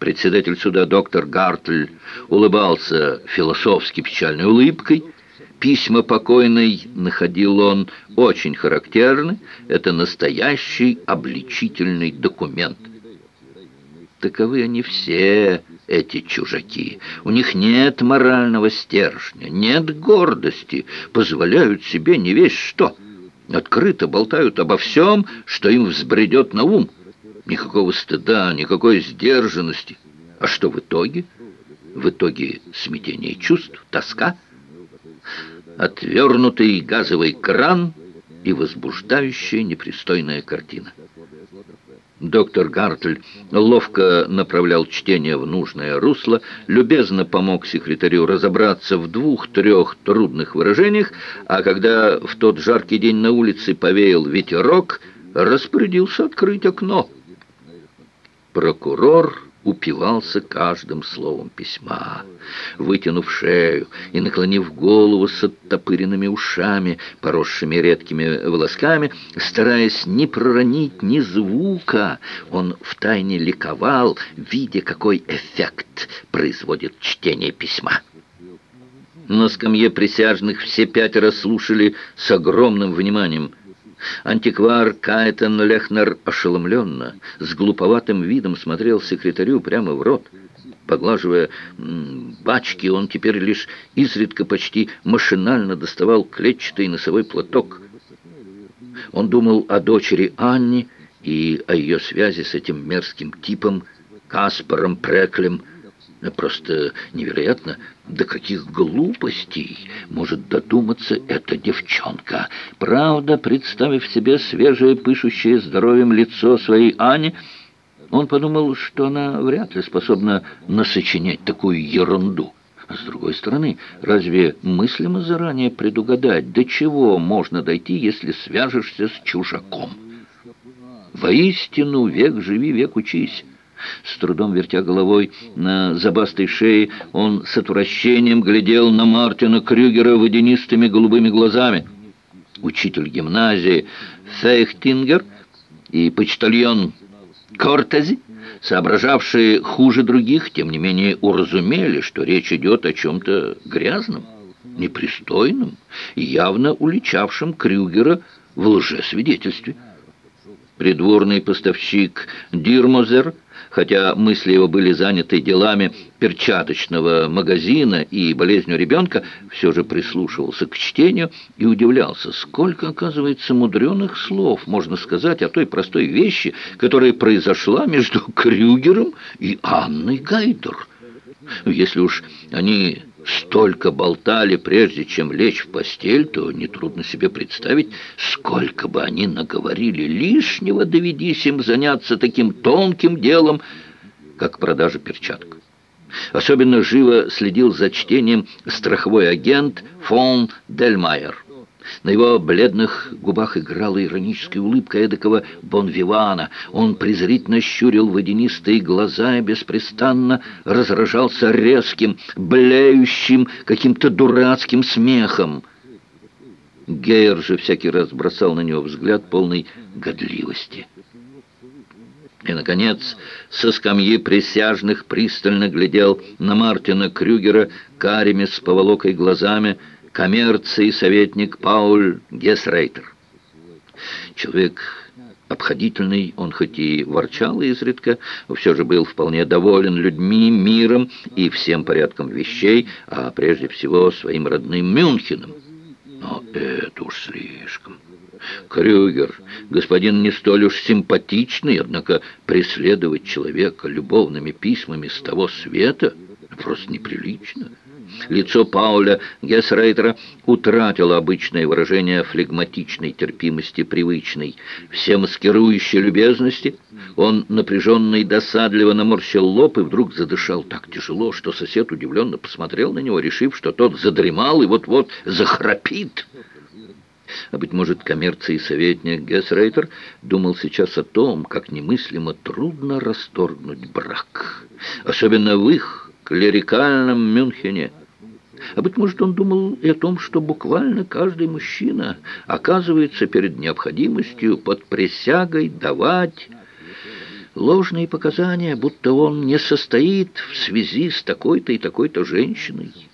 Председатель суда доктор Гартль улыбался философски печальной улыбкой. Письма покойной находил он очень характерны. Это настоящий обличительный документ. Таковы они все, эти чужаки. У них нет морального стержня, нет гордости, позволяют себе не весь что. Открыто болтают обо всем, что им взбредет на ум. Никакого стыда, никакой сдержанности. А что в итоге? В итоге смятение чувств, тоска, отвернутый газовый кран и возбуждающая непристойная картина. Доктор Гартль ловко направлял чтение в нужное русло, любезно помог секретарю разобраться в двух-трех трудных выражениях, а когда в тот жаркий день на улице повеял ветерок, распорядился открыть окно. Прокурор упивался каждым словом письма. Вытянув шею и наклонив голову с оттопыренными ушами, поросшими редкими волосками, стараясь не проронить ни звука, он втайне ликовал, видя, какой эффект производит чтение письма. На скамье присяжных все пятеро слушали с огромным вниманием – Антиквар Кайтен Лехнер ошеломленно, с глуповатым видом смотрел секретарю прямо в рот. Поглаживая бачки, он теперь лишь изредка почти машинально доставал клетчатый носовой платок. Он думал о дочери Анне и о ее связи с этим мерзким типом Каспаром Преклем, Просто невероятно, до каких глупостей может додуматься эта девчонка. Правда, представив себе свежее, пышущее здоровьем лицо своей Ани, он подумал, что она вряд ли способна насочинять такую ерунду. А с другой стороны, разве мыслимо заранее предугадать, до чего можно дойти, если свяжешься с чужаком? Воистину, век живи, век учись. С трудом вертя головой на забастой шее, он с отвращением глядел на Мартина Крюгера водянистыми голубыми глазами. Учитель гимназии Фейхтингер и почтальон Кортези, соображавшие хуже других, тем не менее уразумели, что речь идет о чем-то грязном, непристойном и явно уличавшем Крюгера в лжесвидетельстве. Придворный поставщик Дирмозер – хотя мысли его были заняты делами перчаточного магазина и болезнью ребенка, все же прислушивался к чтению и удивлялся, сколько, оказывается, мудреных слов можно сказать о той простой вещи, которая произошла между Крюгером и Анной Гайдер. Если уж они столько болтали, прежде чем лечь в постель, то нетрудно себе представить, сколько бы они наговорили лишнего, доведись им заняться таким тонким делом, как продажа перчаток. Особенно живо следил за чтением страховой агент фон Дельмайер. На его бледных губах играла ироническая улыбка эдакого бонвивана. Он презрительно щурил водянистые глаза и беспрестанно разражался резким, блеющим, каким-то дурацким смехом. Гейер же всякий раз бросал на него взгляд полной годливости. И, наконец, со скамьи присяжных пристально глядел на Мартина Крюгера карими с поволокой глазами, коммерции советник Пауль Гесрейтер. Человек обходительный, он хоть и ворчал изредка, все же был вполне доволен людьми, миром и всем порядком вещей, а прежде всего своим родным Мюнхеном. Но это уж слишком. Крюгер, господин не столь уж симпатичный, однако преследовать человека любовными письмами с того света просто неприлично. Лицо Пауля Гессрейтера утратило обычное выражение флегматичной терпимости привычной. Все маскирующие любезности, он напряженно и досадливо наморщил лоб и вдруг задышал так тяжело, что сосед удивленно посмотрел на него, решив, что тот задремал и вот-вот захрапит. А, быть может, коммерции советник Гессрейтер думал сейчас о том, как немыслимо трудно расторгнуть брак. Особенно в их клерикальном Мюнхене. А быть может, он думал и о том, что буквально каждый мужчина оказывается перед необходимостью под присягой давать ложные показания, будто он не состоит в связи с такой-то и такой-то женщиной.